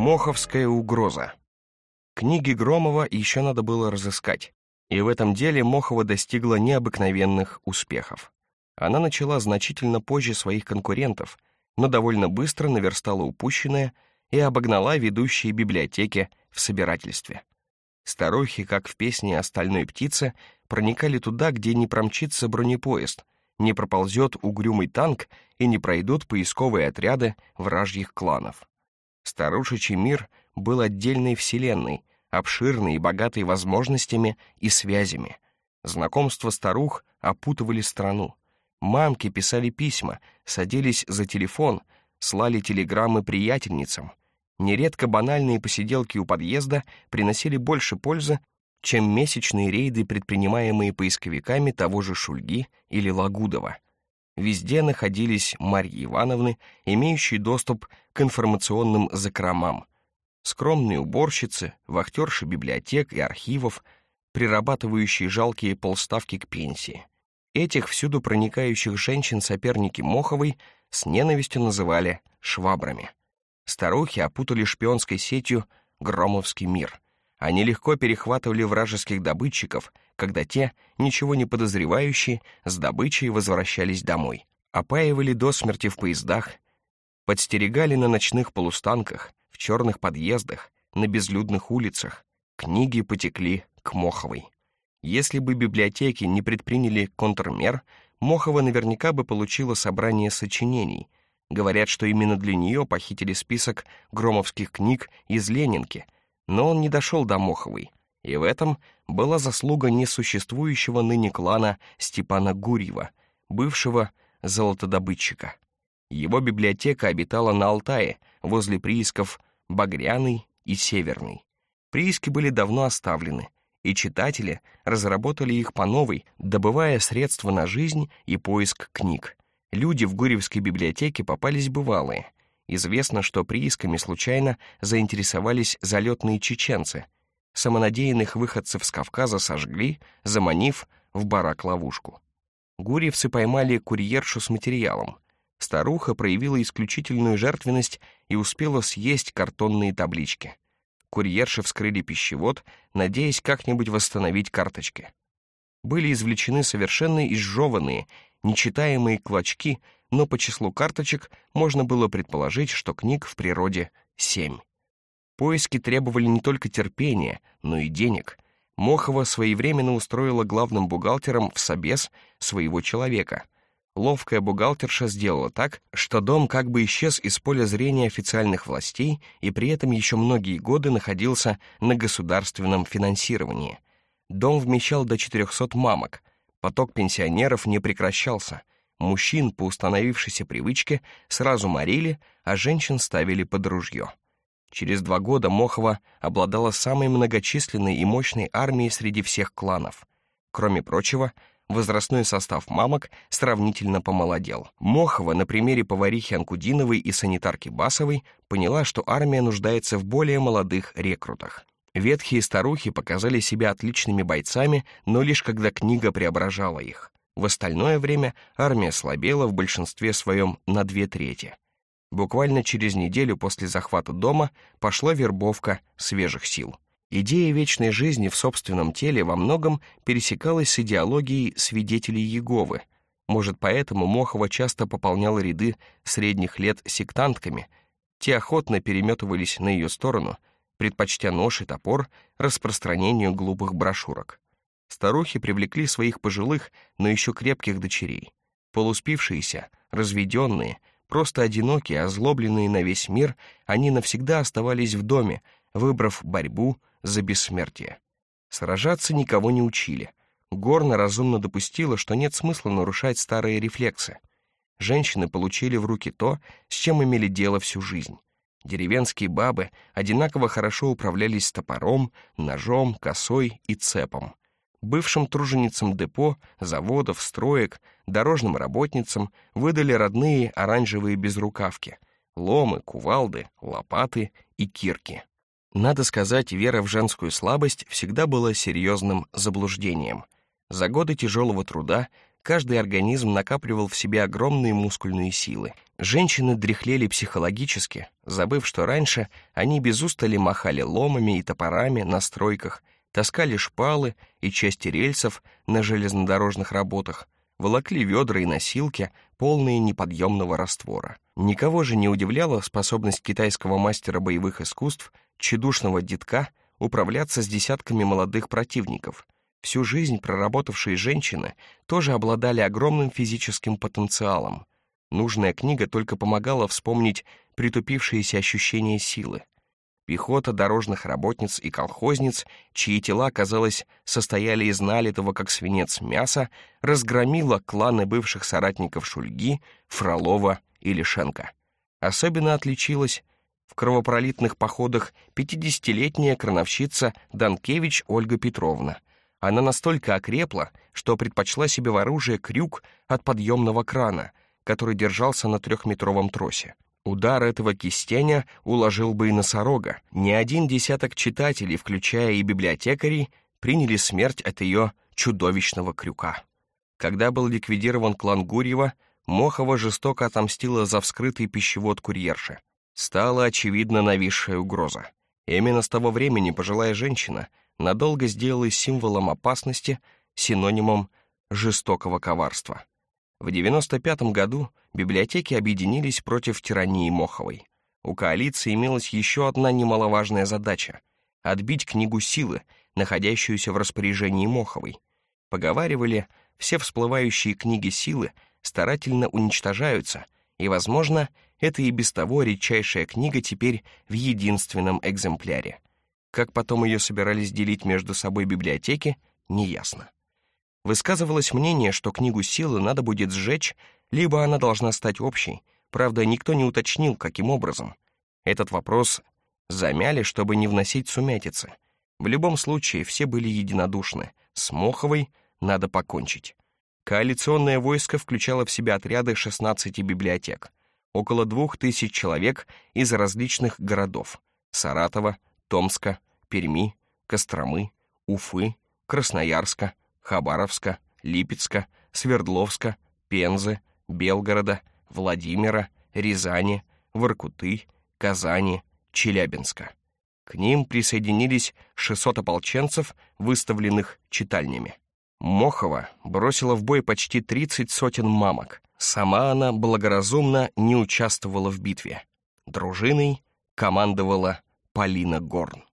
Моховская угроза. Книги Громова еще надо было разыскать, и в этом деле Мохова достигла необыкновенных успехов. Она начала значительно позже своих конкурентов, но довольно быстро наверстала упущенное и обогнала ведущие библиотеки в собирательстве. Старухи, как в песне о стальной птице, проникали туда, где не промчится бронепоезд, не проползет угрюмый танк и не пройдут поисковые отряды вражьих кланов. Старушечий мир был отдельной вселенной, обширной и богатой возможностями и связями. Знакомства старух опутывали страну. Мамки писали письма, садились за телефон, слали телеграммы приятельницам. Нередко банальные посиделки у подъезда приносили больше пользы, чем месячные рейды, предпринимаемые поисковиками того же Шульги или Лагудова. Везде находились Марьи Ивановны, имеющие доступ к информационным закромам. Скромные уборщицы, вахтерши библиотек и архивов, прирабатывающие жалкие полставки к пенсии. Этих всюду проникающих женщин соперники Моховой с ненавистью называли швабрами. Старухи опутали шпионской сетью Громовский мир. Они легко перехватывали вражеских добытчиков, когда те, ничего не подозревающие, с добычей возвращались домой. Опаивали до смерти в поездах, подстерегали на ночных полустанках, в черных подъездах, на безлюдных улицах. Книги потекли к Моховой. Если бы библиотеки не предприняли контрмер, Мохова наверняка бы получила собрание сочинений. Говорят, что именно для нее похитили список громовских книг из Ленинки, но он не дошел до Моховой, и в этом была заслуга несуществующего ныне клана Степана Гурьева, бывшего золотодобытчика. Его библиотека обитала на Алтае, возле приисков Багряный и Северный. Прииски были давно оставлены, и читатели разработали их по новой, добывая средства на жизнь и поиск книг. Люди в Гурьевской библиотеке попались бывалые. Известно, что приисками случайно заинтересовались залетные чеченцы — самонадеянных выходцев с Кавказа сожгли, заманив в барак-ловушку. Гурьевцы поймали курьершу с материалом. Старуха проявила исключительную жертвенность и успела съесть картонные таблички. Курьерши вскрыли пищевод, надеясь как-нибудь восстановить карточки. Были извлечены совершенно изжеванные, нечитаемые клочки, но по числу карточек можно было предположить, что книг в природе семь. Поиски требовали не только терпения, но и денег. Мохова своевременно устроила главным бухгалтером в собес своего человека. Ловкая бухгалтерша сделала так, что дом как бы исчез из поля зрения официальных властей и при этом еще многие годы находился на государственном финансировании. Дом вмещал до 400 мамок. Поток пенсионеров не прекращался. Мужчин по установившейся привычке сразу морили, а женщин ставили под ружье. Через два года Мохова обладала самой многочисленной и мощной армией среди всех кланов. Кроме прочего, возрастной состав мамок сравнительно помолодел. Мохова на примере поварихи Анкудиновой и санитарки Басовой поняла, что армия нуждается в более молодых рекрутах. Ветхие старухи показали себя отличными бойцами, но лишь когда книга преображала их. В остальное время армия слабела в большинстве своем на две трети. Буквально через неделю после захвата дома пошла вербовка свежих сил. Идея вечной жизни в собственном теле во многом пересекалась с идеологией свидетелей Иеговы. Может, поэтому Мохова часто пополняла ряды средних лет сектантками. Те охотно переметывались на ее сторону, предпочтя нож и топор распространению глупых брошюрок. Старухи привлекли своих пожилых, но еще крепких дочерей. Полуспившиеся, разведенные — Просто одинокие, озлобленные на весь мир, они навсегда оставались в доме, выбрав борьбу за бессмертие. Сражаться никого не учили. Горна разумно допустила, что нет смысла нарушать старые рефлексы. Женщины получили в руки то, с чем имели дело всю жизнь. Деревенские бабы одинаково хорошо управлялись топором, ножом, косой и цепом бывшим труженицам депо, заводов, строек, дорожным работницам выдали родные оранжевые безрукавки, ломы, кувалды, лопаты и кирки. Надо сказать, вера в женскую слабость всегда была серьезным заблуждением. За годы тяжелого труда каждый организм накапливал в себе огромные мускульные силы. Женщины дряхлели психологически, забыв, что раньше они без устали махали ломами и топорами на стройках, таскали шпалы и части рельсов на железнодорожных работах, волокли ведра и носилки, полные неподъемного раствора. Никого же не удивляла способность китайского мастера боевых искусств, тщедушного детка, управляться с десятками молодых противников. Всю жизнь проработавшие женщины тоже обладали огромным физическим потенциалом. Нужная книга только помогала вспомнить притупившиеся ощущения силы. Пехота дорожных работниц и колхозниц, чьи тела, казалось, состояли из налитого, как свинец, мяса, разгромила кланы бывших соратников Шульги, Фролова и Лишенко. Особенно отличилась в кровопролитных походах 50-летняя крановщица Данкевич Ольга Петровна. Она настолько окрепла, что предпочла себе в оружие крюк от подъемного крана, который держался на трехметровом тросе. Удар этого кистеня уложил бы и носорога. Ни один десяток читателей, включая и библиотекарей, приняли смерть от ее чудовищного крюка. Когда был ликвидирован клан Гурьева, Мохова жестоко отомстила за вскрытый пищевод курьерши. Стала очевидна нависшая угроза. Именно с того времени пожилая женщина надолго сделалась символом опасности, синонимом жестокого коварства. В 95 году библиотеки объединились против тирании Моховой. У коалиции имелась еще одна немаловажная задача — отбить книгу силы, находящуюся в распоряжении Моховой. Поговаривали, все всплывающие книги силы старательно уничтожаются, и, возможно, это и без того редчайшая книга теперь в единственном экземпляре. Как потом ее собирались делить между собой библиотеки, неясно. Высказывалось мнение, что книгу силы надо будет сжечь, либо она должна стать общей. Правда, никто не уточнил, каким образом. Этот вопрос замяли, чтобы не вносить сумятицы. В любом случае, все были единодушны. С Моховой надо покончить. Коалиционное войско включало в себя отряды 16 библиотек, около двух тысяч человек из различных городов — Саратова, Томска, Перми, Костромы, Уфы, Красноярска, Хабаровска, Липецка, Свердловска, Пензы, Белгорода, Владимира, Рязани, Воркуты, Казани, Челябинска. К ним присоединились 600 ополченцев, выставленных читальнями. Мохова бросила в бой почти 30 сотен мамок. Сама она благоразумно не участвовала в битве. Дружиной командовала Полина Горн.